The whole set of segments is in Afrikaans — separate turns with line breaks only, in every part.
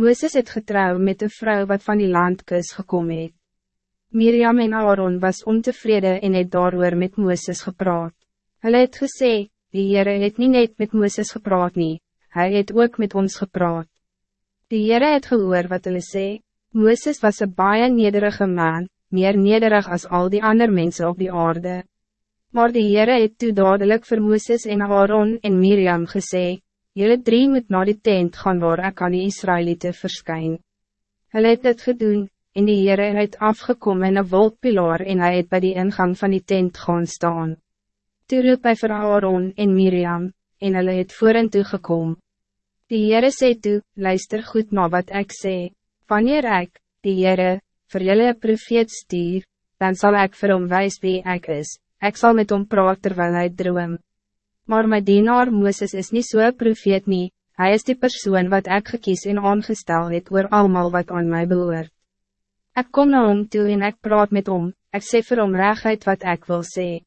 Mooses het getrouw met de vrouw wat van die landkus gekom het. Miriam en Aaron was ontevreden en het daarover met Mooses gepraat. Hulle het gesê, die Heere het niet net met Mooses gepraat nie, hy het ook met ons gepraat. Die Heere het gehoor wat hulle sê, Mooses was een baie nederige man, meer nederig als al die andere mensen op die aarde. Maar die Heere het toe dadelijk vir Mooses en Aaron en Miriam gesê, Jullie drie moet naar die tent gaan waar ek aan die Israëlieten verskyn. Hulle het dit gedoen, en die Heere het afgekomen in een wolkpilaar en hij het bij die ingang van die tent gaan staan. Toe roep hy vir Aaron en Miriam, en hulle het voor en toe gekom. Die Heere sê toe, luister goed na wat ik sê, wanneer ek, die Heere, vir julle profeet stuur, dan zal ik vir hom wijs wie ek is, ik zal met hom praat terwijl hy droom. Maar my dienaar Mooses is niet zo'n so profeet nie, hy is die persoon wat ik gekies en aangestel het oor almal wat aan mij behoort. Ik kom naar hom toe en ik praat met hom, ik sê vir hom rechtheid wat ik wil sê.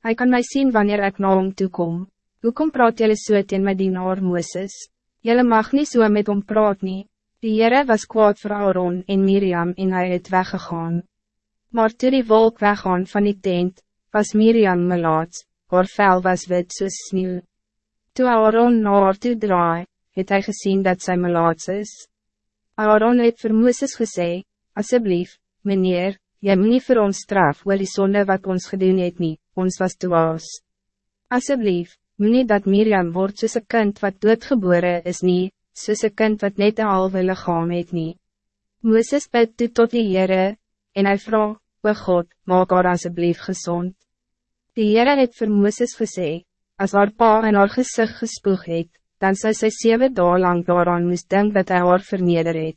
Hij kan mij zien wanneer ik naar hom toe kom. Hoekom praat jylle so teen my dienaar Mooses? Jylle mag niet so met hom praat nie. Die Heere was kwaad vir Aaron en Miriam en hij het weggegaan. Maar toe die wolk weggaan van die tent, was Miriam melaats, haar vel was wit soos sneeuw. Toe Aaron na haar toe draai, het hy gezien dat zij melaats is. Aaron het vir Mooses gesê, Alsjeblieft, meneer, jy moet nie vir ons straf oor die sonde wat ons gedoen het nie, ons was dwaas. Alsjeblieft, moet nie dat Miriam word soos een kind wat doodgebore is nie, soos een kind wat net een halve lichaam het nie. Mooses bid toe tot die Heere, en hy vraag, o God, maak haar alsjeblieft gezond. Die Heere het vir Mooses gesê, as haar pa in haar gezicht gespoeg het, dan zou sy 7 dagen lang daaraan moest denken dat hij haar verneder het.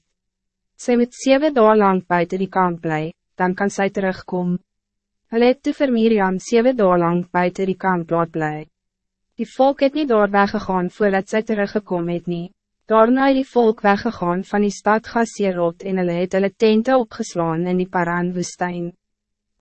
Zij moet zeven dagen lang buiten die kant blij, dan kan zij terugkomen. Hulle het toe vir Miriam zeven dagen lang buiten die kant laat blij. Die volk het niet door weggegaan voordat zij teruggekomen het nie. Daarna het die volk weggegaan van die stad Gasierot en hulle het hulle tente opgeslaan in die Paran woestijn.